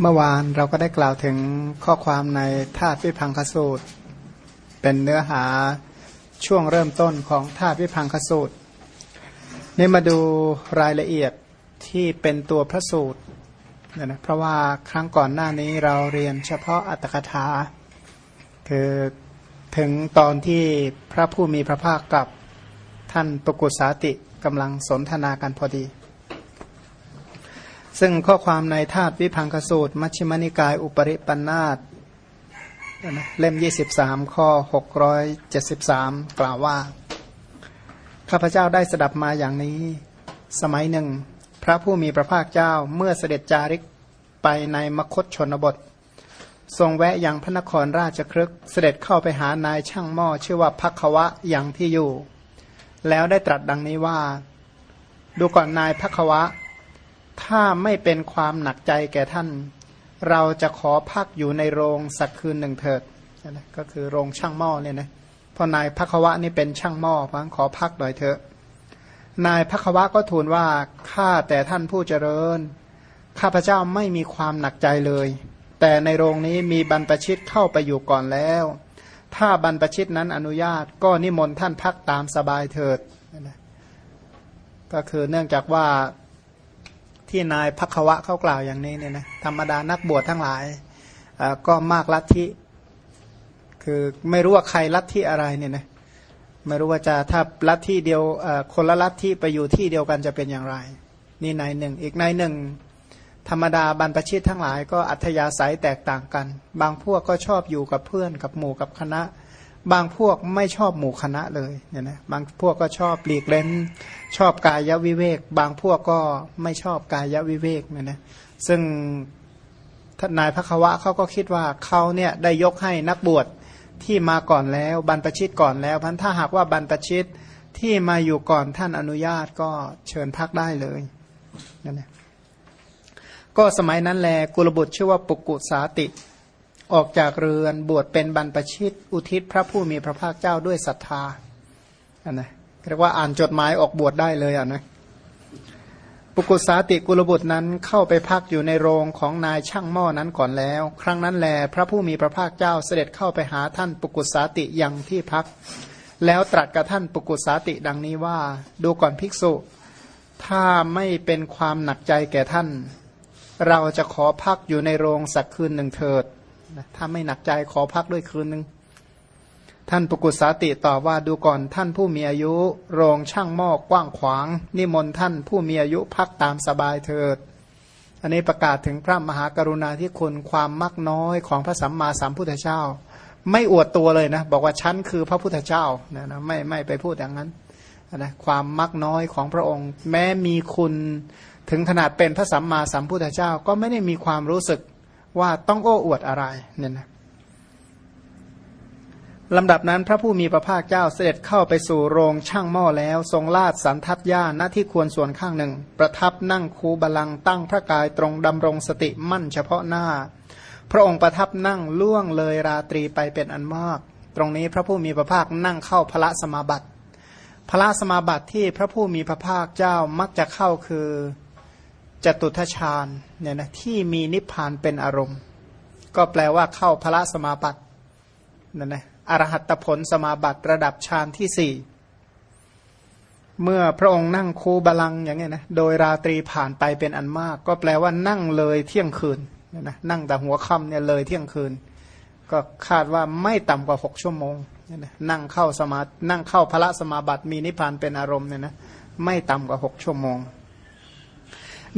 เมื่อวานเราก็ได้กล่าวถึงข้อความในธาตุวิพังคสูตร เป็นเนื้อหาช่วงเริ่มต้นของธาตุวิพังคสูตร นี่มาดูรายละเอียดที่เป็นตัวพระสูตรนะนะเพราะว่าครั้งก่อนหน้านี้เราเรียนเฉพาะอัตถกถา คือถึงตอนที่พระผู้มีพระภาคกับท่านปกุสาติกำลังสนทนากันพอดี ซึ่งข้อความในธาตุวิพังคสูตร มัชฌิมนิกาย อุปริปันธาตเล่ม 23 ข้อ 673 กล่าวว่า ข้าพเจ้าได้สดับมาอย่างนี้ สมัยหนึ่ง พระผู้มีพระภาคเจ้าเมื่อเสด็จจาริกไปในมคตชนบท ทรงแวะยังพระนครราชครึกเสด็จเข้าไปหานายช่างหม้อชื่อว่าพักวะอย่างที่อยู่ แล้วได้ตรัสดังนี้ว่า ดูก่อนนายพักวะ ถ้าไม่เป็นความหนักใจแก่ท่าน เราจะขอพักอยู่ในโรงสักคืนหนึ่งเถิดนะก็คือโรงช่างหม้อเนี่ยนะพอนายพักวะนี่เป็นช่างหม้อพังขอพักหน่อยเถอะ นายพักวะก็ทูลว่าข้าแต่ท่านผู้เจริญ ข้าพเจ้าไม่มีความหนักใจเลย แต่ในโรงนี้มีบรรพชิตเข้าไปอยู่ก่อนแล้ว ถ้าบรรพชิตนั้นอนุญาตก็นิมนต์ท่านพักตามสบายเถิด ก็คือเนื่องจากว่า ที่นายพักวะเขากล่าวอย่างนี้เนี่ยนะธรรมดานักบวชทั้งหลายก็มากลัทธิคือไม่รู้ว่าใครลัทธิอะไรเนี่ยนะไม่รู้ว่าจะถ้าลัทธิเดียวคนละลัทธิไปอยู่ที่เดียวกันจะเป็นอย่างไร นี่นายหนึ่ง อีกนายหนึ่ง ธรรมดาบรรพชิตทั้งหลายก็อัธยาศัยแตกต่างกัน บางพวกก็ชอบอยู่กับเพื่อนกับหมู่กับคณะ บางพวกไม่ชอบหมู่คณะเลยเนี่ยนะบางพวกก็ชอบหลีกเล้น ชอบกายวิเวก บางพวกก็ไม่ชอบกายวิเวกเนี่ยนะซึ่งท่านนายพระควะเขาก็คิดว่าเขาเนี่ยได้ยกให้นักบวชที่มาก่อนแล้วบรรพชิตก่อนแล้วพันถ้าหากว่าบรรพชิตที่มาอยู่ก่อนท่านอนุญาตก็เชิญพักได้เลยนั่นแหละก็สมัยนั้นแลกุลบุตรชื่อว่าปุกุสาติ ออกจากเรือนบวชเป็นบรรพชิต อุทิศพระผู้มีพระภาคเจ้าด้วยศรัทธาอันนะเรียกว่าอ่านจดหมายออกบวชได้เลยอะนะปุกุสาติกุลบุตรนั้นเข้าไปพักอยู่ในโรงของนายช่างหม้อนั้นก่อนแล้ว ครั้งนั้นแล พระผู้มีพระภาคเจ้าเสด็จเข้าไปหาท่านปุกุสาติยังที่พัก แล้วตรัสกับท่านปุกุสาติดังนี้ว่า ดูก่อนภิกษุ ถ้าไม่เป็นความหนักใจแก่ท่าน เราจะขอพักอยู่ในโรงสักคืนหนึ่งเถิด ถ้าไม่หนักใจขอพักด้วยคืนหนึ่งท่านปกุสาติตอบว่าดูก่อนท่านผู้มีอายุ โรงช่างหม้อกว้างขวาง นิมนต์ท่านผู้มีอายุพักตามสบายเถิด อันนี้ประกาศถึงพระมหากรุณาธิคุณความมักน้อยของพระสัมมาสัมพุทธเจ้า ไม่อวดตัวเลยนะ บอกว่าฉันคือพระพุทธเจ้านะนะไม่ไม่ไปพูดอย่างนั้นนะความมักน้อยของพระองค์ แม้มีคุณถึงขนาดเป็นพระสัมมาสัมพุทธเจ้าก็ไม่ได้มีความรู้สึก ว่าต้องโอ้อวดอะไรเนี่ยนะลำดับนั้นพระผู้มีพระภาคเจ้าเสด็จเข้าไปสู่โรงช่างหม้อแล้ว ทรงลาดสันทัดย่าณที่ควรส่วนข้างหนึ่ง ประทับนั่งคูบาลังตั้งพระกายตรงดำรงสติมั่นเฉพาะหน้า พระองค์ประทับนั่งล่วงเลยราตรีไปเป็นอันมาก ตรงนี้พระผู้มีพระภาคนั่งเข้าพระสมาบัติพระสมาบัติที่พระผู้มีพระภาคเจ้ามักจะเข้าคือ จตุทชาญเนี่ยนะที่มีนิพพานเป็นอารมณ์ ก็แปลว่าเข้าพระสมาบัตินั่นนะอรหัตผลสมาบัติระดับฌานที่สี่เมื่อพระองค์นั่งคูบาลังอย่างเงี้ยนะโดยราตรีผ่านไปเป็นอันมาก ก็แปลว่านั่งเลยเที่ยงคืนนะนั่งแต่หัวค่ำเนี่ยเลยเที่ยงคืน ก็คาดว่าไม่ต่ำกว่าหกชั่วโมงนั่งเข้าสมานั่งเข้าพระสมาบัติมีนิพพานเป็นอารมณ์เนี่ยนะไม่ต่ำกว่าหกชั่วโมง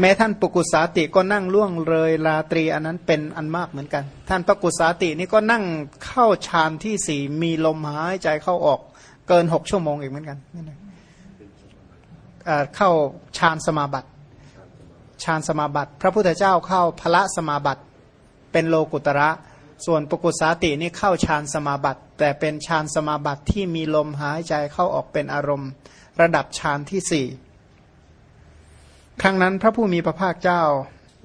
แม้ท่านปุกุสาติก็นั่งล่วงเลยราตรีอันนั้นเป็นอันมากเหมือนกัน ท่านปกุสาตินี่ก็นั่งเข้าฌานที่สี่มีลมหายใจเข้าออกเกินหกชั่วโมงอีกเหมือนกันเข้าฌานสมาบัติฌานสมาบัติ พระพุทธเจ้าเข้าพระสมาบัติ เป็นโลกุตระ ส่วนปกุสาตินี่เข้าฌานสมาบัติ แต่เป็นฌานสมาบัติที่มีลมหายใจเข้าออกเป็นอารมณ์ ระดับฌานที่สี่ ครั้งนั้นพระผู้มีพระภาคเจ้า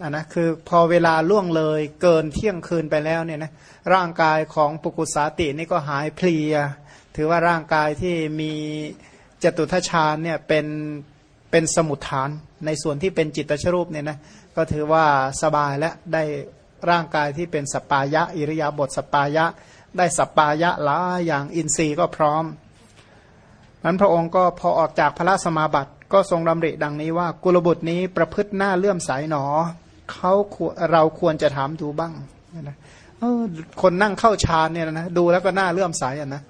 อะนะคือพอเวลาล่วงเลยเกินเที่ยงคืนไปแล้วเนี่ยนะร่างกายของปุกุสาตินี่ก็หายเพลีย ถือว่าร่างกายที่มีจตุตถฌานเนี่ยเป็นเป็นสมุฏฐานในส่วนที่เป็นจิตตชรูปเนี่ยนะก็ถือว่าสบายและได้ร่างกายที่เป็นสัปปายะ อิริยาบถสัปปายะ ได้สัปปายะหลายอย่างอินทรีย์ก็พร้อมนั้นพระองค์ก็พอออกจากพระสมาบัติ ก็ทรงดำริดังนี้ว่ากุลบุตรนี้ประพฤติน่าเลื่อมใสหนอเขาเราควรจะถามดูบ้างนะคนนั่งเข้าฌานเนี่ยนะดูแล้วก็หน่าเลื่อมใสอะนะ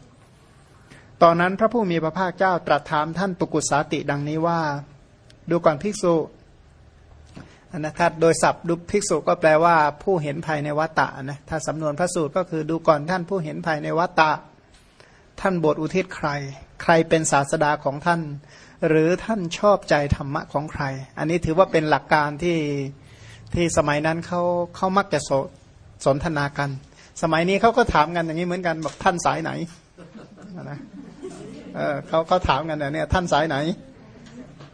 ตอนนั้นพระผู้มีพระภาคเจ้าตรัสถามท่านปุกุสาติดังนี้ว่า ดูก่อนภิกษุนะถ้าโดยศัพท์ดูภิกษุก็แปลว่า ผู้เห็นภายในวัตตะนะถ้าสำนวนพระสูตรก็คือดูก่อนท่านผู้เห็นภายในวัตตะ ท่านบทอุทิศใคร ใครเป็นศาสดาของท่าน หรือท่านชอบใจธรรมะของใคร อันนี้ถือว่าเป็นหลักการที่ที่สมัยนั้นเขาเขามักจะสสนทนากัน สมัยนี้เขาก็ถามกันอย่างนี้เหมือนกันบอกท่านสายไหนนะเออเขาเขาถามกันเนี่ยท่านสายไหน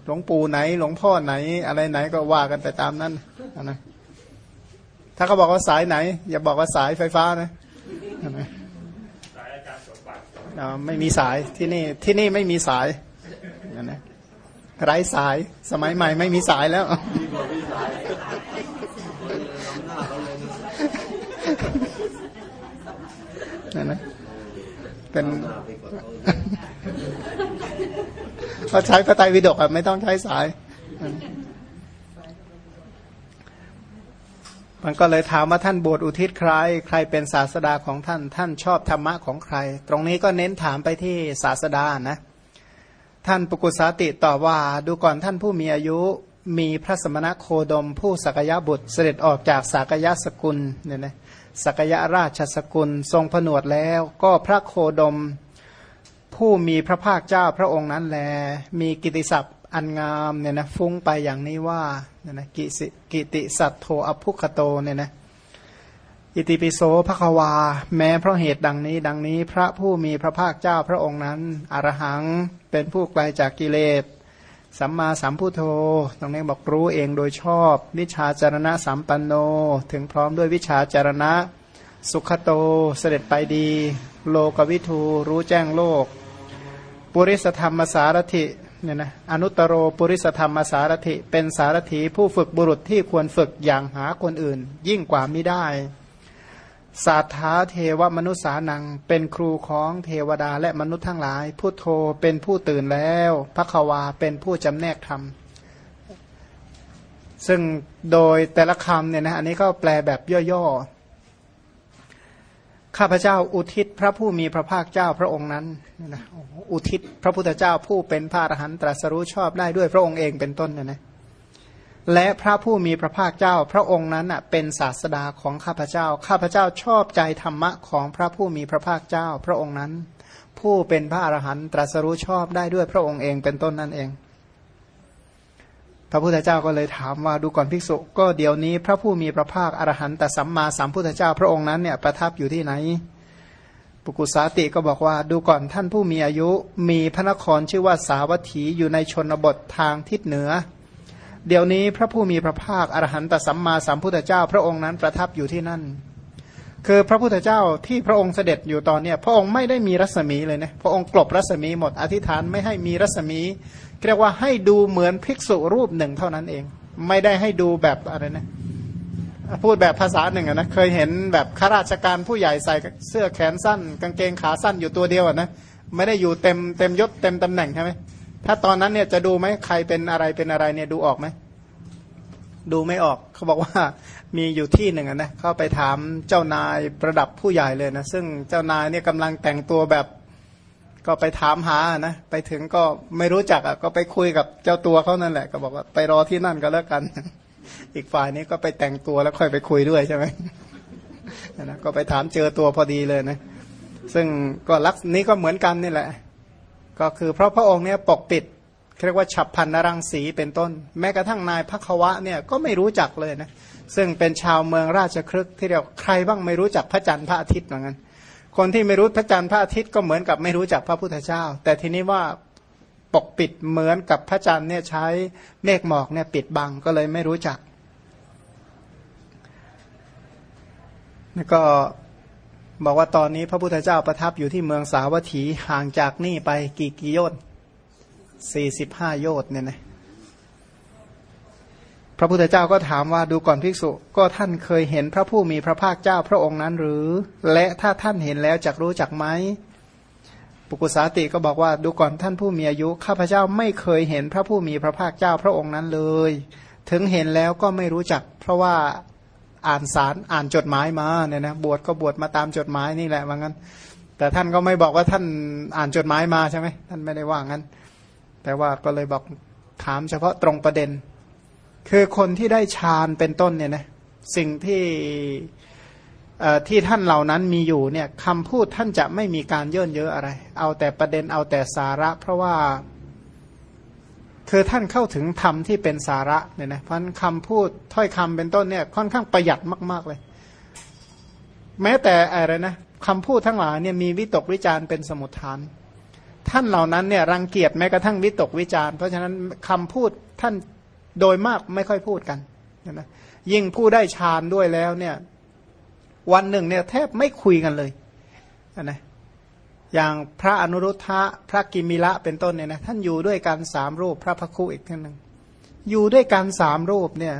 หลวงปู่ไหน หลวงพ่อไหน อะไรไหนก็ว่ากันไปตามนั้นนะถ้าเขาบอกว่าสายไหน อย่าบอกว่าสายไฟฟ้านะสายอาจารย์สมบัติไม่มีสายที่นี่ที่นี่ไม่มีสาย นะไร้สายสมัยใหม่ไม่มีสายแล้วนั่นนะเป็นเขาใช้พระไตรปิฎกอะไม่ต้องใช้สาย มันก็เลยถามว่าท่านบวชอุทิศใคร ใครเป็นศาสดาของท่าน ท่านชอบธรรมะของใคร ตรงนี้ก็เน้นถามไปที่ศาสดานะ ท่านปุกุสาติต่อว่าดูก่อนท่านผู้มีอายุมีพระสมณโคดม ผู้สักยะบุตรเสด็จออกจากสักยะสกุลเนี่ยนะสักยะราชสกุลทรงผนวดแล้ว ก็พระโคดม ผู้มีพระภาคเจ้าพระองค์นั้นแล มีกิติศัพท์อันงามเนี่ยนะฟุ้งไปอย่างนี้ว่าเนี่ยนะกิสิกิติสัตโทอภุคโตเนี่ยนะ อิติปิโสภควา แม้เพราะเหตุดังนี้ ดังนี้พระผู้มีพระภาคเจ้าพระองค์นั้น อรหังเป็นผู้ไกลจากกิเลส สัมมาสัมพุทโธ ตรงนี้บอกรู้เองโดยชอบ วิชาจารณะสัมปันโน ถึงพร้อมด้วยวิชาจารณะ สุขโต เสด็จไปดี โลกวิทูรู้แจ้งโลก ปุริสธรรมสารถิเนี่ยนะอนุตโรปุริสธรรมสารถิ เป็นสารถีผู้ฝึกบุรุษที่ควรฝึกอย่างหาคนอื่น ยิ่งกว่าไมิได้ สาธาเทวมนุษานัง เป็นครูของเทวดาและมนุษย์ทั้งหลาย ผู้โทเป็นผู้ตื่นแล้วพระควาเป็นผู้จำแนกธรรม ซึ่งโดยแต่ละคำเนี่ยนะอันนี้ก็แปลแบบย่อๆ ข้าพเจ้าอุทิศพระผู้มีพระภาคเจ้าพระองค์นั้นนะอุทิศพระพุทธเจ้าผู้เป็นพระอรหันตรัสรู้ชอบได้ด้วยพระองค์เองเป็นต้นเนะนะ และพระผู้มีพระภาคเจ้า พระองค์นั้นเป็นศาสดาของข้าพเจ้า ข้าพเจ้าชอบใจธรรมะของพระผู้มีพระภาคเจ้า พระองค์นั้น ผู้เป็นพระอรหันตรัสรู้ชอบได้ด้วยพระองค์เองเป็นต้นนั่นเอง พระพุทธเจ้าก็เลยถามว่าดูก่อนภิกษุ ก็เดี๋ยวนี้ พระผู้มีพระภาคอรหันตสัมมาสัมพุทธเจ้า พระองค์นั้นเนี่ยประทับอยู่ที่ไหนปุกุสาติก็บอกว่าดูก่อนท่านผู้มีอายุมีพระนครชื่อว่าสาวัตถีอยู่ในชนบททางทิศเหนือ เดี๋ยวนี้พระผู้มีพระภาคอรหันตสัมมาสัมพุทธเจ้า พระองค์นั้นประทับอยู่ที่นั่น คือพระพุทธเจ้าที่พระองค์เสด็จอยู่ตอนเนี้ยพระองค์ไม่ได้มีรัศมีเลยนะพระองค์กลบรัศมีหมดอธิษฐานไม่ให้มีรัศมีเรียกว่าให้ดูเหมือนภิกษุรูปหนึ่งเท่านั้นเอง ไม่ได้ให้ดูแบบอะไรนะพูดแบบภาษาหนึ่งนะเคยเห็นแบบข้าราชการผู้ใหญ่ใส่เสื้อแขนสั้น กางเกงขาสั้นอยู่ตัวเดียวนะไม่ได้อยู่เต็มเต็มยศเต็มตำแหน่งใช่ไหมถ้าตอนนั้นเนี่ยจะดูไหมใครเป็นอะไรเป็นอะไรเนี่ยดูออกไหม ดูไม่ออกเขาบอกว่ามีอยู่ที่หนึ่งนะเข้าไปถามเจ้านายประดับผู้ใหญ่เลยนะซึ่งเจ้านายเนี่ยกำลังแต่งตัวแบบก็ไปถามหานะไปถึงก็ไม่รู้จักอะก็ไปคุยกับเจ้าตัวเขานั่นแหละ ก็บอกว่าไปรอที่นั่นก็แล้วกัน อีกฝ่ายนี้ก็ไปแต่งตัวแล้วค่อยไปคุยด้วยใช่ไหมนะก็ไปถามเจอตัวพอดีเลยนะ ซึ่งก็ลักษณนี้ก็เหมือนกันนี่แหละ ก็คือเพราะพระองค์เนี่ยปกปิด เรียกว่าฉับพันนรังสีเป็นต้น แม้กระทั่งนายพักวะเนี่ยก็ไม่รู้จักเลยนะซึ่งเป็นชาวเมืองราชครึกที่เรียกใครบ้างไม่รู้จักพระจันทร์พระอาทิตย์เหมือนกันคนที่ไม่รู้พระจันทร์พระอาทิตย์ก็เหมือนกับไม่รู้จักพระพุทธเจ้า แต่ทีนี้ว่าปกปิดเหมือนกับพระจันทร์เนี่ยใช้เมฆหมอกเนี่ยปิดบังก็เลยไม่รู้จักแล้วก็บอกว่าตอนนี้พระพุทธเจ้าประทับอยู่ที่เมืองสาวัตถีห่างจากนี่ไปกี่กิโยชน์ สี่สิบห้าโยชน์เนี่ยนะพระพุทธเจ้าก็ถามว่าดูก่อนภิกษุ ก็ท่านเคยเห็นพระผู้มีพระภาคเจ้าพระองค์นั้นหรือ และถ้าท่านเห็นแล้วจักรู้จักไหมปุกุสาติก็บอกว่าดูก่อนท่านผู้มีอายุข้าพเจ้าไม่เคยเห็นพระผู้มีพระภาคเจ้าพระองค์นั้นเลย ถึงเห็นแล้วก็ไม่รู้จัก เพราะว่าอ่านสารอ่านจดหมายมาเนี่ยนะบวชก็บวชมาตามจดหมายนี่แหละว่างั้น แต่ท่านก็ไม่บอกว่าท่านอ่านจดหมายมาใช่ไหมท่านไม่ได้ว่างั้น แต่ว่าก็เลยบอกถามเฉพาะตรงประเด็น คือคนที่ได้ฌานเป็นต้นเนี่ยนะสิ่งที่ที่ท่านเหล่านั้นมีอยู่เนี่ยคำพูดท่านจะไม่มีการเย่นเยอะอะไร เอาแต่ประเด็นเอาแต่สาระ เพราะว่า คือท่านเข้าถึงธรรมที่เป็นสาระเนี่ยนะเพราะคำพูดถ้อยคำเป็นต้นเนี่ย ค่อนข้างประหยัดมาก ๆเลย แม้แต่อะไรนะคำพูดทั้งหลายเนี่ยมีวิตกวิจารเป็นสมุทฐาน ท่านเหล่านั้นเนี่ยรังเกียจแม้กระทั่งวิตกวิจารเพราะฉะนั้นคำพูดท่านโดยมากไม่ค่อยพูดกันนะยิ่งผู้ได้ฌานด้วยแล้วเนี่ย วันหนึ่งเนี่ยแทบไม่คุยกันเลยนะอย่างพระอนุรุทธะพระกิมิละเป็นต้นเนี่ยนะท่านอยู่ด้วยกันสามรูปพระพคุอีกท่านหนึ่งอยู่ด้วยกันสามรูปเนี่ย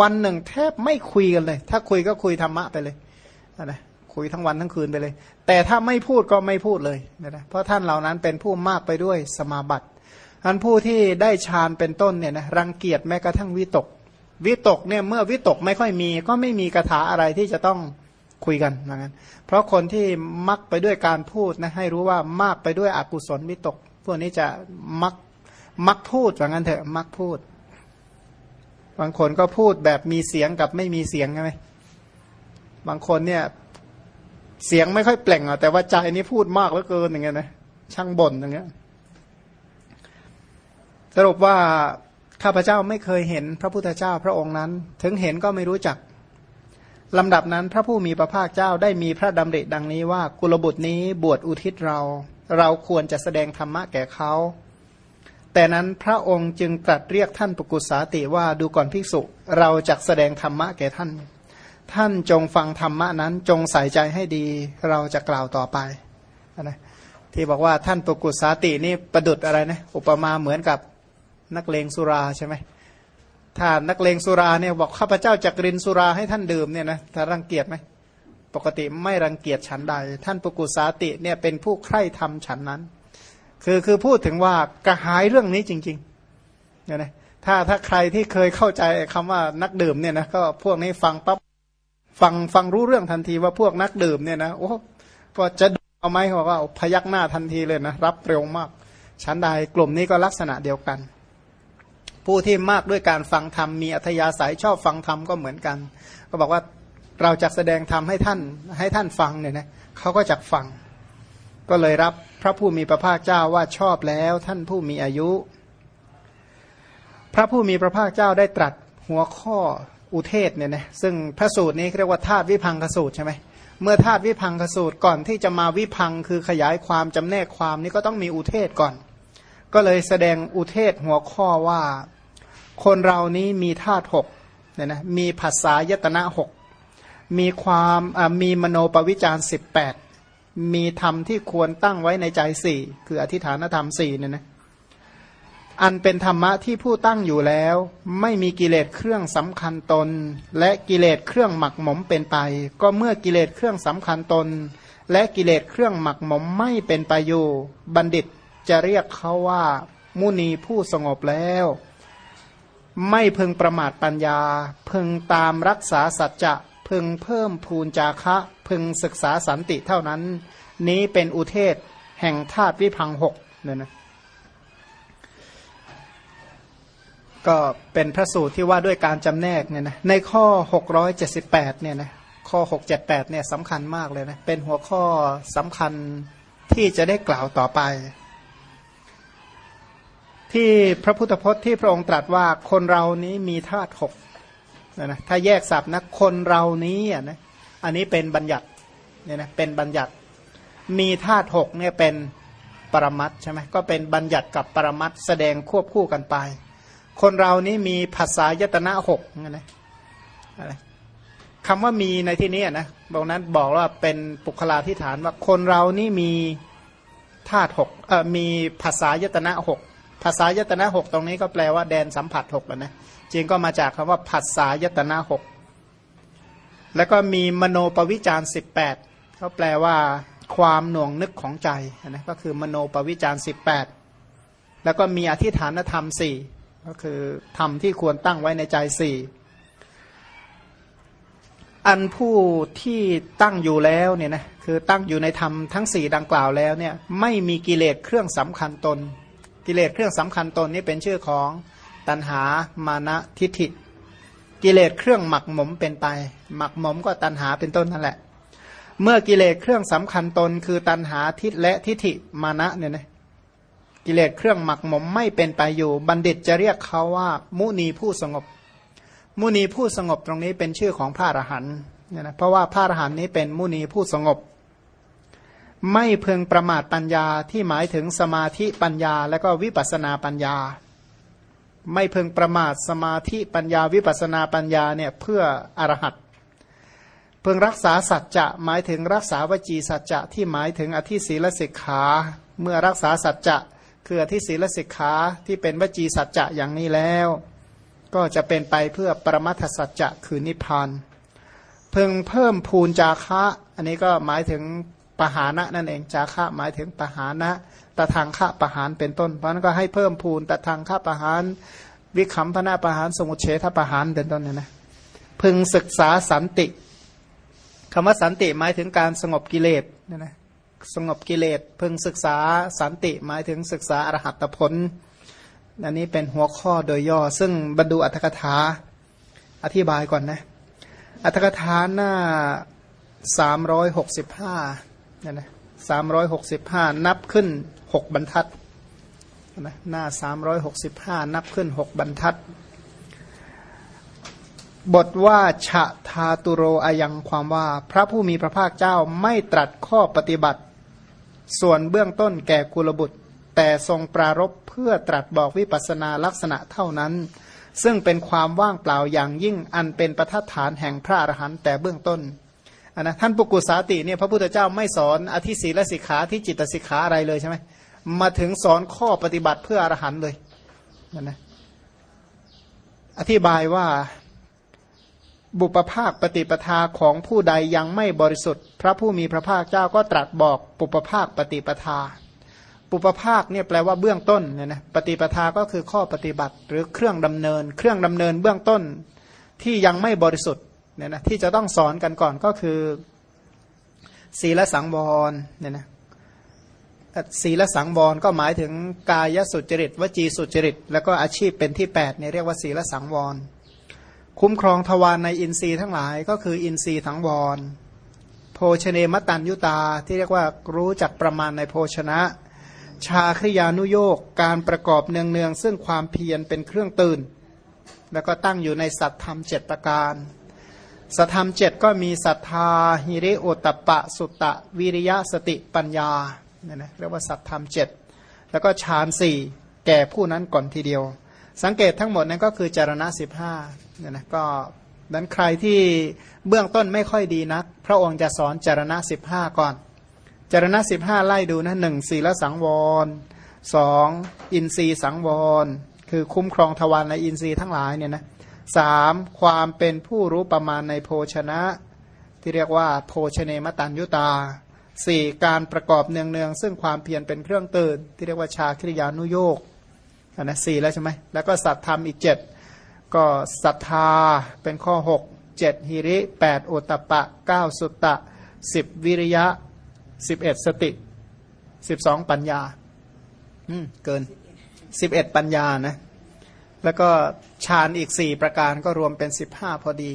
วันหนึ่งแทบไม่คุยกันเลย ถ้าคุยก็คุยธรรมะไปเลยนะ คุยทั้งวันทั้งคืนไปเลย แต่ถ้าไม่พูดก็ไม่พูดเลยนะเพราะท่านเหล่านั้นเป็นผู้มากไปด้วยสมาบัติอันผู้ที่ได้ฌานเป็นต้นเนี่ยนะรังเกียจแม้กระทั่งวิตก วิตกเนี่ยเมื่อวิตกไม่ค่อยมี ก็ไม่มีคาถาอะไรที่จะต้องคุยกันนะงั้นเพราะคนที่มักไปด้วยการพูดนะให้รู้ว่ามากไปด้วยอกุศลวิตก พวกนี้จะมักมักพูดว่างั้นเถอะมักพูด บางคนก็พูดแบบมีเสียงกับไม่มีเสียงใช่ไหมบางคนเนี่ย เสียงไม่ค่อยเปล่งอะแต่ว่าใจนี่พูดมากเหลือเกินอย่างเงี้ยนะช่างบ่นอย่างเงี้ยสรุปว่าข้าพเจ้าไม่เคยเห็นพระพุทธเจ้าพระองค์นั้น ถึงเห็นก็ไม่รู้จักลำดับนั้นพระผู้มีพระภาคเจ้าได้มีพระดำริดังนี้ว่ากุลบุตรนี้บวชอุทิศเรา เราควรจะแสดงธรรมะแก่เขา แต่นั้นพระองค์จึงตรัสเรียกท่านปกุศาติว่าดูก่อนภิกษุ เราจะแสดงธรรมะแก่ท่าน ท่านจงฟังธรรมะนั้น จงใส่ใจให้ดี เราจะกล่าวต่อไปนะที่บอกว่าท่านปกุศาตินี่ประดุดอะไรนะอุปมาเหมือนกับนักเลงสุราใช่ไหมถ้านักเลงสุราเนี่ยบอกข้าพเจ้าจะกรินสุราให้ท่านดื่มเนี่ยนะถ้ารังเกียจไหมปกติไม่รังเกียจฉันใด ท่านปกุสาติเนี่ยเป็นผู้ใคร่ทำฉันนั้น คือคือพูดถึงว่ากระหายเรื่องนี้จริงๆเนี่ยนะถ้าถ้าใครที่เคยเข้าใจคำว่านักดื่มเนี่ยนะก็พวกนี้ฟังปั๊บ ฟังฟังรู้เรื่องทันทีว่าพวกนักดื่มเนี่ยนะโอ้ก็จะเอาไหมเขาก็พยักหน้าทันทีเลยนะรับเร็วมากฉันใดกลุ่มนี้ก็ลักษณะเดียวกัน ผู้ที่มากด้วยการฟังธรรมมีอัธยาศัยชอบฟังธรรมก็เหมือนกัน ก็บอกว่าเราจะแสดงธรรมให้ท่านให้ท่านฟังเนี่ยนะเขาก็จะฟัง ก็เลยรับพระผู้มีพระภาคเจ้าว่าชอบแล้วท่านผู้มีอายุ พระผู้มีพระภาคเจ้าได้ตรัสหัวข้อ อุเทศเนี่ยนะซึ่งพระสูตรนี้เรียกว่าธาตุวิพังคสูตรใช่ไหมเมื่อธาตุวิพังคสูตรก่อนที่จะมาวิพังคือขยายความจำแนกความนี้ก็ต้องมีอุเทศก่อน ก็เลยแสดงอุเทศหัวข้อว่า คนเรานี้มีธาตุหกเนี่ยนะมีภาษายตนะหกมีความมีมโนปวิจารสิบแปดมีธรรมที่ควรตั้งไว้ในใจสี่คืออธิฐานธรรมสี่เนี่ยนะ อันเป็นธรรมะที่ผู้ตั้งอยู่แล้ว ไม่มีกิเลสเครื่องสำคัญตน และกิเลสเครื่องหมักหมมเป็นไป ก็เมื่อกิเลสเครื่องสำคัญตน และกิเลสเครื่องหมักหมมไม่เป็นไปอยู่ บัณฑิตจะเรียกเขาว่า มุนีผู้สงบแล้ว ไม่พึงประมาทปัญญา พึงตามรักษาสัจจะพึงเพิ่มพูนจาคะ พึงศึกษาสันติเท่านั้น นี้เป็นอุเทศแห่งธาตุวิพังหกเนี่ยนะ ก็เป็นพระสูตรที่ว่าด้วยการจำแนกเนี่ยนะในข้อ 678เนี่ยนะข้อ 678เนี่ยสำคัญมากเลยนะเป็นหัวข้อสำคัญที่จะได้กล่าวต่อไป ที่พระพุทธพจน์ที่พระองค์ตรัสว่าคนเรานี้มีธาตุหกนะนะถ้าแยกศัพท์นะคนเรานี้อะนะอันนี้เป็นบัญญัติเนี่ยนะเป็นบัญญัติมีธาตุหกเนี่ยเป็นปรมัตใช่ไหมก็เป็นบัญญัติกับปรมัตแสดงควบคู่กันไป คนเรานี้มีภาษายตนะหกนะคำว่ามีในที่นี้นะบอกนั้นบอกว่าเป็นปุคลาธิฐานว่าคนเรานี่มีธาตุหกมีภาษายตนะหกภาษายตนะหกตรงนี้ก็แปลว่าแดนสัมผัสหกแล้วนะจริงก็มาจากคำว่าภาษายตนะหกแล้วก็มีมโนปวิจารสิบแปดเขาแปลว่าความหน่วงนึกของใจนะก็คือมโนปวิจารสิบแปดแล้วก็มีอธิฐานธรรมสี่ ก็คือธรรมที่ควรตั้งไว้ในใจสี่อันผู้ที่ตั้งอยู่แล้วเนี่ยนะคือตั้งอยู่ในธรรมทั้งสี่ดังกล่าวแล้วเนี่ยไม่มีกิเลสเครื่องสำคัญตน กิเลสเครื่องสำคัญตนนี่เป็นชื่อของตัณหามานะทิฏฐิ กิเลสเครื่องหมักหมมเป็นไป หมักหมมก็ตัณหาเป็นต้นนั่นแหละ เมื่อกิเลสเครื่องสำคัญตน คือตัณหาทิฏและทิฏฐิมานะเนี่ยนะ กิเลสเครื่องหมักหมมไม่เป็นไปอยู่ บัณฑิตจะเรียกเขาว่า มุนีผู้สงบ มุนีผู้สงบตรงนี้เป็นชื่อของพระอรหันต์เนี่ยนะเพราะว่าพระอรหันต์นี้เป็นมุนีผู้สงบ ไม่เพึงประมาทปัญญาที่หมายถึงสมาธิปัญญา และก็วิปัสนาปัญญา ไม่เพึงประมาทสมาธิปัญญาวิปัสนาปัญญาเนี่ยเพื่ออรหัตเพึงรักษาสัจจะหมายถึงรักษาวจีสัจจะที่หมายถึงอธิศีลสิกขา เมื่อรักษาสัจจะ คืออธิศีลสิกขาที่เป็นวจีสัจจะอย่างนี้แล้ว ก็จะเป็นไปเพื่อปรมัทสัจจะคือนิพพานเพิ่งเพิ่มพูนจาคะ อันนี้ก็หมายถึงปหานะนั่นเองจาคะหมายถึงปหานะตะทางฆะปหานเป็นต้น เพราะนั้นก็ให้เพิ่มพูนตะทางฆะปหานวิคัมพนาปหานสมุเฉทปหานเป็นต้นเนี่ยนะพึงศึกษาสันติคำว่าสันติหมายถึงการสงบกิเลสเนี่ยนะ สงบกิเลสพึงศึกษาสันติหมายถึงศึกษาอรหัตผลอันนี้เป็นหัวข้อโดยย่อ ซึ่งบรรดูอัตถกถาอธิบายก่อนนะ อัตถกถาหน้าสามร้อยหกสิบห้าเนี่ยนะสามร้อยหกสิบห้านับขึ้นหกบรรทัดนะหน้าสามร้อยหกสิบห้านับขึ้นหกบรรทัด บทว่าฉะทาตุโรอายังความว่า พระผู้มีพระภาคเจ้าไม่ตรัสข้อปฏิบัติ ส่วนเบื้องต้นแก่กุลบุตร แต่ทรงปรารบเพื่อตรัสบอกวิปัสนาลักษณะเท่านั้น ซึ่งเป็นความว่างเปล่าอย่างยิ่งอันเป็นประทัดฐานแห่งพระอรหันต์แต่เบื้องต้นนนะท่านปุกุสาติเนี่ยพระพุทธเจ้าไม่สอนอธิศีลสิกขาที่จิตสิกขาอะไรเลยใช่ไหมมาถึงสอนข้อปฏิบัติเพื่ออรหันต์เลยนะนะอธิบายว่า บุปภาคปฏิปทาของผู้ใดยังไม่บริสุทธิ์ พระผู้มีพระภาคเจ้าก็ตรัสบอกปุปภาคปฏิปทา ปุปภาคเนี่ยแปลว่าเบื้องต้นเนี่ยนะปฏิปทาก็คือข้อปฏิบัติหรือเครื่องดำเนิน เครื่องดำเนินเบื้องต้นที่ยังไม่บริสุทธิ์เนี่ยนะที่จะต้องสอนกันก่อนก็คือ ศีลสังวรเนี่ยนะศีลสังวรก็หมายถึงกายสุจริตวจีสุจริต แล้วก็อาชีพเป็นที่8เนี่ยเรียกว่าศีลสังวร คุ้มครองทวารในอินทรีย์ทั้งหลาย ก็คืออินทรีย์สังวร โภชเนมตันยุตาที่เรียกว่ารู้จักประมาณในโภชนะ ชาคริยานุโยกการประกอบเนืองๆซึ่งความเพียรเป็นเครื่องตื่น แล้วก็ตั้งอยู่ในสัตธรรมเจ็ดประการสัตธรรมเจ็ดก็มีศรัทธาฮิริโอตปะ สุตะ วิริยะสติปัญญาเนี่ยนะเรียกว่าสัตธรรมเจ็ดแล้วก็ฌานสี่แก่ผู้นั้นก่อนทีเดียว สังเกตทั้งหมดนั้นก็คือจารณะสิบห้า เนี่ยนะก็นั้นใครที่เบื้องต้นไม่ค่อยดีนัก พระองค์จะสอนจารณะสิบห้าก่อน จารณะสิบห้าไล่ดูนะหนึ่งศีลสังวรสองอินทรีสังวร คือคุ้มครองทวารในอินทรีย์ทั้งหลายเนี่ยนะสามความเป็นผู้รู้ประมาณในโภชนะ ที่เรียกว่าโภชเนมตันยุตาสี่การประกอบเนืองๆซึ่งความเพียรเป็นเครื่องตื่น ที่เรียกว่าชาคริยานุโยกอันนะสี่แล้วใช่ไหมแล้วก็สัตธรรมอีกเจ็ด ก็ศรัทธาเป็นข้อหกเจ็ดฮิริแปดโอตปะเก้าสุตตะสิบวิริยะสิบเอ็ดสติสิบสองปัญญา อืม เกินสิบเอ็ดปัญญานะ แล้วก็ฌานอีกสี่ประการก็รวมเป็นสิบห้าพอดี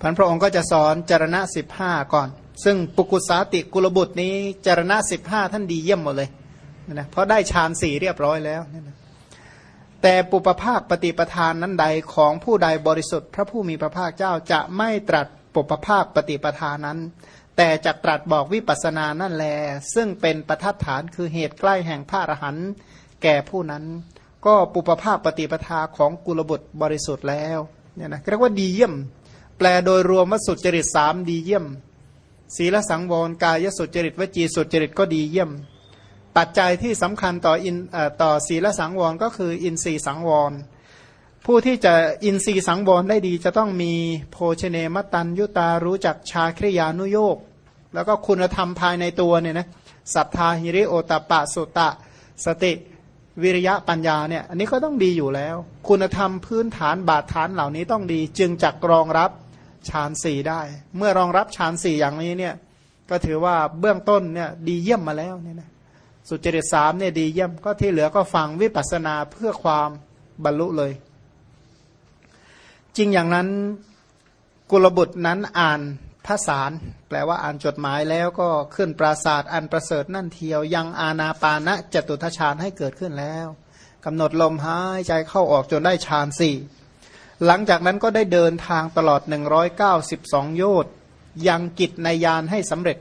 พันพระองค์ก็จะสอนจารณะสิบห้าก่อน ซึ่งปุกุสาติกุลบุตรนี้จารณะสิบห้าท่านดีเยี่ยมหมดเลยนะเพราะได้ฌานสี่เรียบร้อยแล้วนะ แต่ปุปภาคปฏิปทานนั้นใดของผู้ใดบริสุทธิ์ พระผู้มีพระภาคเจ้าจะไม่ตรัสปุปภาคปฏิปทานนั้น แต่จะตรัสบอกวิปัสสนานั่นแล ซึ่งเป็นประทัดฐานคือเหตุใกล้แห่งพระอรหันต์แก่ผู้นั้น ก็ปุปภาพปฏิปทาของกุลบุตรบริสุทธิ์แล้วเนี่ยนะเรียกว่าดีเยี่ยม แปลโดยรวมว่าสุจริตสามดีเยี่ยม ศีลสังวรกายสุจริตวจีสุจริตก็ดีเยี่ยม ปัจจัยที่สำคัญต่ออินต่อศีลสังวรก็คืออินทรีย์สังวร ผู้ที่จะอินทรีย์สังวรได้ดีจะต้องมีโภชเนมตันยุตารู้จักชาคริยานุโยกแล้วก็คุณธรรมภายในตัวเนี่ยนะศรัทธาหิริโอตปะสุตะ สติวิริยะปัญญาเนี่ยอันนี้ก็ต้องดีอยู่แล้ว คุณธรรมพื้นฐานบาดฐานเหล่านี้ต้องดี จึงจักรองรับฌานสี่ได้ เมื่อรองรับฌานสี่อย่างนี้เนี่ยก็ถือว่าเบื้องต้นเนี่ยดีเยี่ยมมาแล้วเนี่ยนะ สุจริตสามเนี่ยดีเยี่ยมก็ที่เหลือก็ฟังวิปัสสนาเพื่อความบรรลุเลย จริงอย่างนั้นกุลบุตรนั้นอ่านภาษารแปลว่าอ่านจดหมายแล้วก็ขึ้นปราศาสตร์อันประเสริฐนั่นเทียว ยังอาณาปานะจตุทชาญให้เกิดขึ้นแล้วกำหนดลมหายใจเข้าออกจนได้ฌานสี่หลังจากนั้นก็ได้เดินทางตลอด 192 โยชน์ยังกิจในยานให้สำเร็จ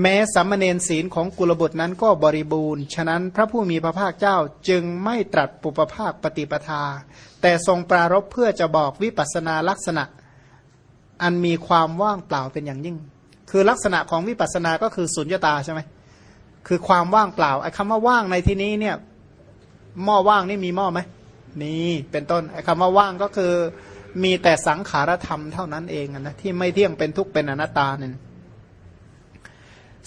แม้สัมมเนนศีลของกุลบุตรนั้นก็บริบูรณ์ ฉะนั้นพระผู้มีพระภาคเจ้าจึงไม่ตรัสปุปภาคปฏิปทา แต่ทรงปรารบเพื่อจะบอกวิปัสนาลักษณะ อันมีความว่างเปล่าเป็นอย่างยิ่ง คือลักษณะของวิปัสนาก็คือสุญญตาใช่ไหมคือความว่างเปล่าไอ้คำว่าว่างในที่นี้เนี่ยหม้อว่างนี่มีหม้อไหมนี่เป็นต้นไอ้คำว่าว่างก็คือมีแต่สังขารธรรมเท่านั้นเองนะที่ไม่เที่ยงเป็นทุกข์เป็นอนัตตาเนี่ย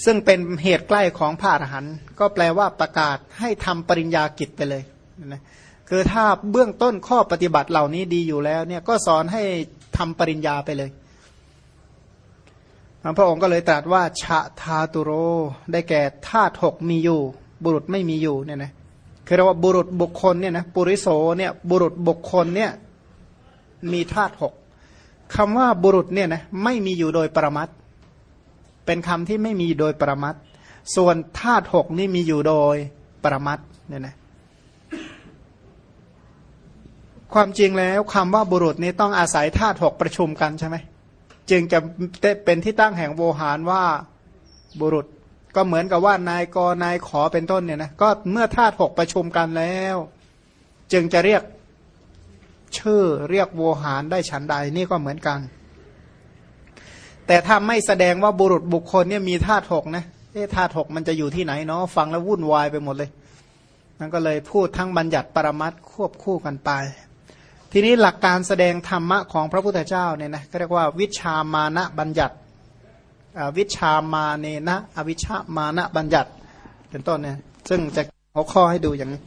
ซึ่งเป็นเหตุใกล้ของพระอรหันต์ก็แปลว่าประกาศให้ทำปริญญากิจไปเลยนะคือถ้าเบื้องต้นข้อปฏิบัติเหล่านี้ดีอยู่แล้วเนี่ยก็สอนให้ทำปริญญาไปเลยพระองค์ก็เลยตรัสว่าชะทาตุโรได้แก่ธาตุหกมีอยู่ บุรุษไม่มีอยู่เนี่ยนะคือเรียกว่าบุรุษบุคคลเนี่ยนะปุริโสเนี่ยบุรุษบุคคลเนี่ยมีธาตุหกคำว่าบุรุษเนี่ยนะไม่มีอยู่โดยประมัด เป็นคำที่ไม่มีโดยประมัดส่วนธาตุหกนี่มีอยู่โดยประมัดเนี่ยนะความจริงแล้วคำว่าบุรุษนี่ต้องอาศัยธาตุหกประชุมกันใช่ไหมจึงจะเป็นที่ตั้งแห่งโวหารว่าบุรุษ ก็เหมือนกับว่านายกนายขอเป็นต้นเนี่ยนะก็เมื่อธาตุหกประชุมกันแล้ว จึงจะเรียกชื่อเรียกโวหารได้ฉันใดนี่ก็เหมือนกัน แต่ถ้าไม่แสดงว่าบุรุษบุคคลเนี่ยมีธาตุหกนะเอ๊ธาตุหกมันจะอยู่ที่ไหนเนาะฟังแล้ววุ่นวายไปหมดเลยนั่นก็เลยพูดทั้งบัญญัติปรมัตควบคู่กันไป ทีนี้หลักการแสดงธรรมะของพระพุทธเจ้าเนี่ยนะก็เรียกว่าวิชามานะบัญญัติวิชามาเนนะอวิชามานะบัญญัติเป็นต้นเนี่ยซึ่งจะหัวข้อให้ดูอย่างนี้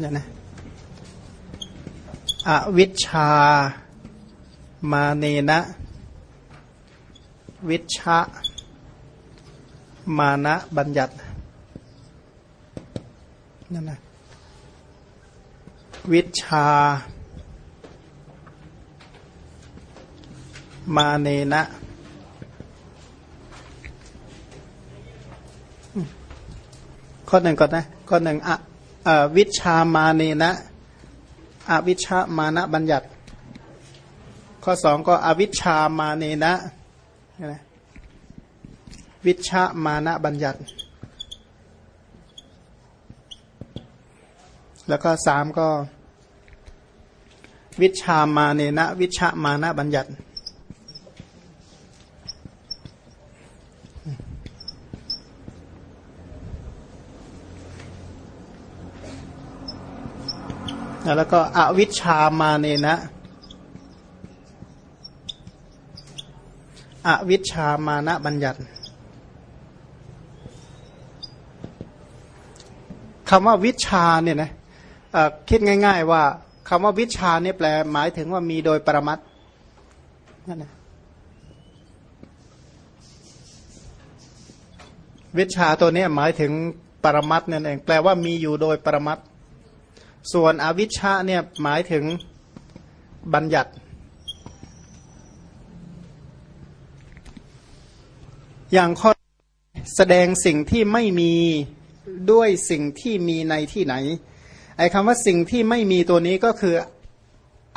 เนี่ยนะอวิชชา มาเนนะ วิชามานะบัญญัตินั่นนะวิชา มาเนนะข้อหนึ่งก่อนนะข้อหนึ่งอะ วิชามาเนนะอวิชามานะบัญญัติ ข้อสองก็อวิชามาเนนะวิชามานะบัญญัติ แล้วก็สามก็ วิชามาเนนะวิชามานะบัญญัติ แล้วก็อวิชามาเนนะ อวิชามานะบัญญัติคำว่าวิชาเนี่ยนะคิดง่าย ๆ ว่าคำว่าวิชาเนี่ยแปลหมายถึงว่ามีโดยปรมัตนั่นนะวิชาตัวนี้หมายถึงปรมัตนั่นเองแปลว่ามีอยู่โดยปรมัต ส่วนอวิชชาเนี่ยหมายถึงบัญญัติอย่างข้อแสดงสิ่งที่ไม่มีด้วยสิ่งที่มีในที่ไหน ไอ้คำว่าสิ่งที่ไม่มีตัวนี้ก็คือ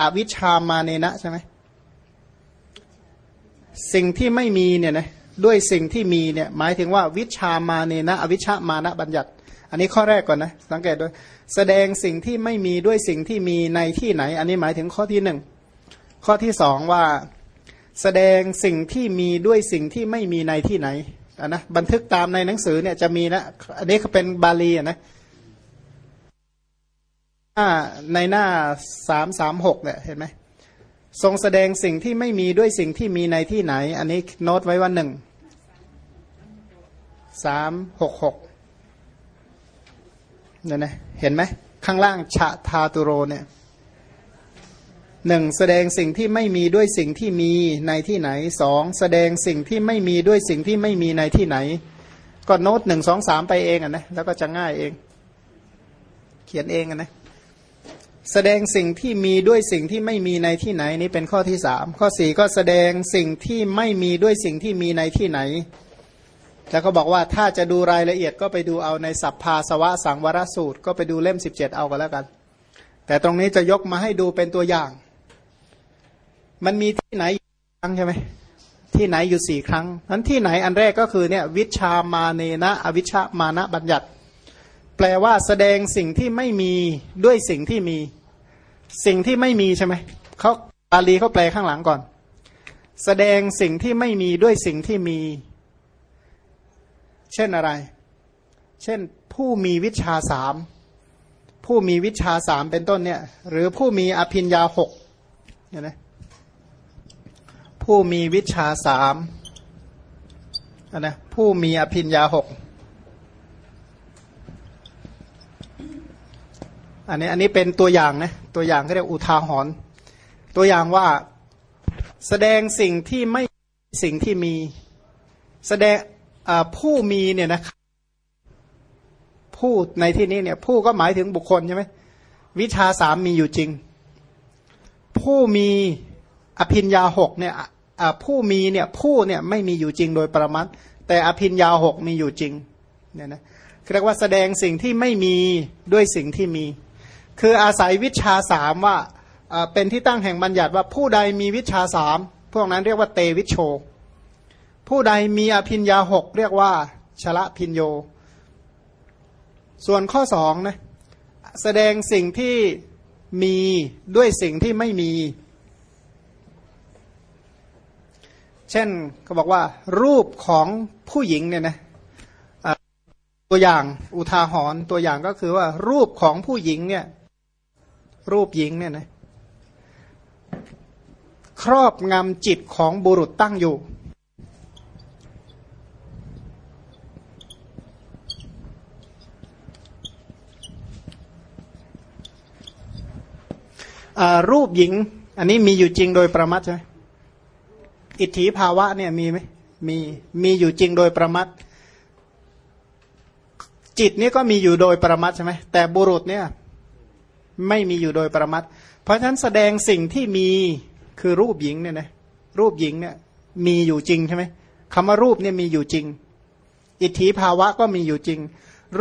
อวิชามาเนนะใช่ไหมสิ่งที่ไม่มีเนี่ยนะด้วยสิ่งที่มีเนี่ยหมายถึงว่าวิชามาเนนะ อวิชามานะบัญญัติ อันนี้ข้อแรกก่อนนะ สังเกตด้วย แสดงสิ่งที่ไม่มีด้วยสิ่งที่มีในที่ไหน อันนี้หมายถึงข้อที่หนึ่งข้อที่สองว่าแสดงสิ่งที่มีด้วยสิ่งที่ไม่มีในที่ไหนนนะบันทึกตามในหนังสือเนี่ยจะมีนะอันนี้เขาเป็นบาลีนะในหน้าสามสามหกเนี่ยเห็นไหมทรงแสดงสิ่งที่ไม่มีด้วยสิ่งที่มีในที่ไหน อันนี้โน้ตไว้ว่าหนึ่งสามหกหก เนี่ยนะเห็นไหมข้างล่างฉะทาตุโรเนี่ยหนึ่งแสดงสิ่งที่ไม่มีด้วยสิ่งที่มีในที่ไหนสองแสดงสิ่งที่ไม่มีด้วยสิ่งที่ไม่มีในที่ไหน ก็โน้ตหนึ่งสองสามไปเองอะนะแล้วก็จะง่ายเอง เขียนเองอะนะแสดงสิ่งที่มีด้วยสิ่งที่ไม่มีในที่ไหน นี้เป็นข้อที่สามข้อสี่ก็แสดงสิ่งที่ไม่มีด้วยสิ่งที่มีในที่ไหน แล้วก็บอกว่าถ้าจะดูรายละเอียดก็ไปดูเอาในสัพพาสวะสังวรสูตร ก็ไปดูเล่มสิบเจ็ดเอาก็แล้วกัน แต่ตรงนี้จะยกมาให้ดูเป็นตัวอย่าง มันมีที่ไหนครั้งใช่ไหมที่ไหนอยู่สี่ครั้งนั้นที่ไหนอันแรกก็คือเนี่ยวิชามาเนนะอวิชามานะบัญญัติ แปลว่าแสดงสิ่งที่ไม่มีด้วยสิ่งที่มี สิ่งที่ไม่มีใช่ไหมเขาบาลีเขาแปลข้างหลังก่อน แสดงสิ่งที่ไม่มีด้วยสิ่งที่มี เช่นอะไร เช่นผู้มีวิชาสามผู้มีวิชาสามเป็นต้นเนี่ย หรือผู้มีอภิญญาหกเนี่ยนะผู้มีวิชาสามนะผู้มีอภิญญาหกอันนี้อันนี้เป็นตัวอย่างนะตัวอย่างเขาเรียกอุทาหรณ์ตัวอย่างว่าแสดงสิ่งที่ไม่สิ่งที่มี แสดง ผู้มีเนี่ยนะผู้ในที่นี้เนี่ย ผู้ก็หมายถึงบุคคลใช่ไหมวิชาสามมีอยู่จริง ผู้มีอภินยาหกเนี่ยผู้มีเนี่ยผู้เนี่ยไม่มีอยู่จริงโดยประมัดแต่อภินยาหกมีอยู่จริงเนี่ยนะเรียกว่าแสดงสิ่งที่ไม่มีด้วยสิ่งที่มี คืออาศัยวิชาสามว่าเป็นที่ตั้งแห่งบัญญัติว่าผู้ใดมีวิชาสามพวกนั้นเรียกว่าเตวิชโช ผู้ใดมีอภินยาหกเรียกว่าชละพินโย ส่วนข้อสองนะแสดงสิ่งที่มีด้วยสิ่งที่ไม่มี เช่นเขาบอกว่า รูปของผู้หญิงเนี่ยนะตัวอย่างอุทาหรณ์ตัวอย่างก็คือว่า รูปของผู้หญิงเนี่ยรูปหญิงเนี่ยนะครอบงำจิตของบุรุษตั้งอยู่ รูปหญิง อันนี้มีอยู่จริงโดยประมัดใช่ไหมอิทธิภาวะเนี่ยมีไหมมีมีอยู่จริงโดยประมัดจิตนี่ก็มีอยู่โดยประมัดใช่ไหมแต่บุรุษเนี่ยไม่มีอยู่โดยประมัดเพราะฉะนั้นแสดงสิ่งที่มีคือรูปหญิงเนี่ยนะรูปหญิงเนี่ยมีอยู่จริงใช่ไหมคำว่ารูปเนี่ยมีอยู่จริง อิทธิภาวะก็มีอยู่จริง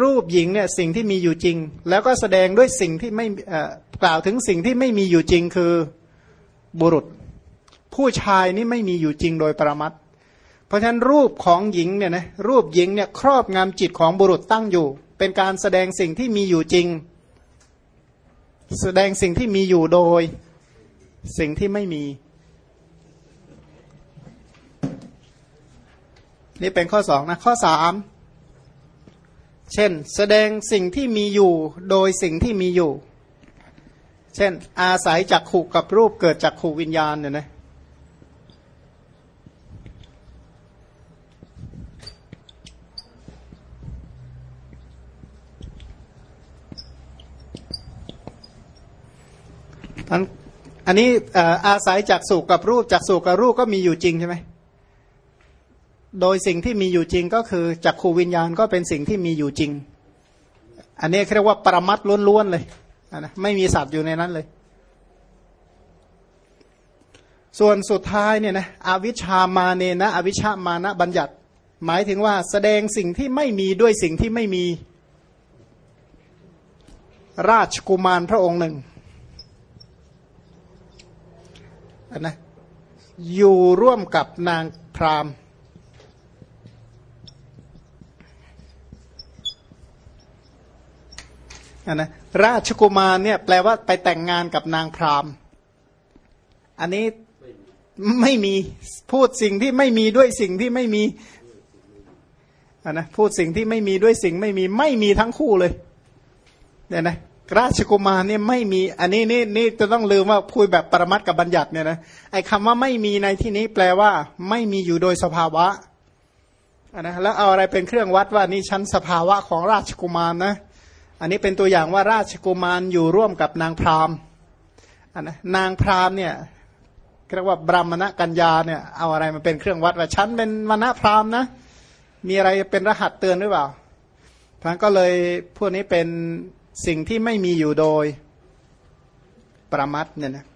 รูปหญิงเนี่ยสิ่งที่มีอยู่จริง แล้วก็แสดงด้วยสิ่งที่ไม่กล่าวถึงสิ่งที่ไม่มีอยู่จริงคือบุรุษ ผู้ชายนี่ไม่มีอยู่จริงโดยประมัดเพราะฉะนั้นรูปของหญิงเนี่ยนะรูปหญิงเนี่ยครอบงำจิตของบุรุษตั้งอยู่ เป็นการแสดงสิ่งที่มีอยู่จริง แสดงสิ่งที่มีอยู่โดย สิ่งที่ไม่มี นี่เป็นข้อสองนะข้อสาม เช่น แสดงสิ่งที่มีอยู่โดยสิ่งที่มีอยู่ เช่น อาศัยจักขู่กับรูปเกิดจากขู่วิญญาณเนี่ยนะอันอันนี้อาศัยจากสุกับรูปจากสุกับรูปก็มีอยู่จริงใช่ไหม โดยสิ่งที่มีอยู่จริงก็คือจากขูวิญญาณก็เป็นสิ่งที่มีอยู่จริง อันนี้เรียกว่าปรมัตล้วนๆเลยนะไม่มีสัตว์อยู่ในนั้นเลย ส่วนสุดท้ายเนี่ยนะอวิชามาเนนะ อวิชามานะบัญญัติ หมายถึงว่าแสดงสิ่งที่ไม่มีด้วยสิ่งที่ไม่มี ราชกุมารพระองค์หนึ่งนะอยู่ร่วมกับนางพรามน นะราชกุมารเนี่ยแปลว่าไปแต่งงานกับนางพรามอันนี้ไม่มีพูดสิ่งที่ไม่มีด้วยสิ่งที่ไม่มีอันนะพูดสิ่งที่ไม่มีด้วยสิ่งไม่มีไม่มีทั้งคู่เลยเนี่ยนะราชกุมารเนี่ยไม่มี อันนี้นี่นี่จะต้องลืมว่าพูดแบบปรมัตกับบัญญัติเนี่ยนะไอ้คำว่าไม่มีในที่นี้แปลว่า ไม่มีอยู่โดยสภาวะอันนะแล้วเอาอะไรเป็นเครื่องวัดว่านี่ชั้นสภาวะของราชกุมารนะ อันนี้เป็นตัวอย่างว่าราชกุมารอยู่ร่วมกับนางพราหมณ์นนะนางพราหมณ์เนี่ยเรียกว่าบรามณกัญญาเนี่ยเอาอะไรมาเป็นเครื่องวัดว่าฉันเป็นมณพราหมณ์นะมีอะไรเป็นรหัสเตือนหรือเปล่าท่านก็เลยพวกนี้เป็นสิ่งที่ไม่มีอยู่โดยประมัดเนี่ยนะ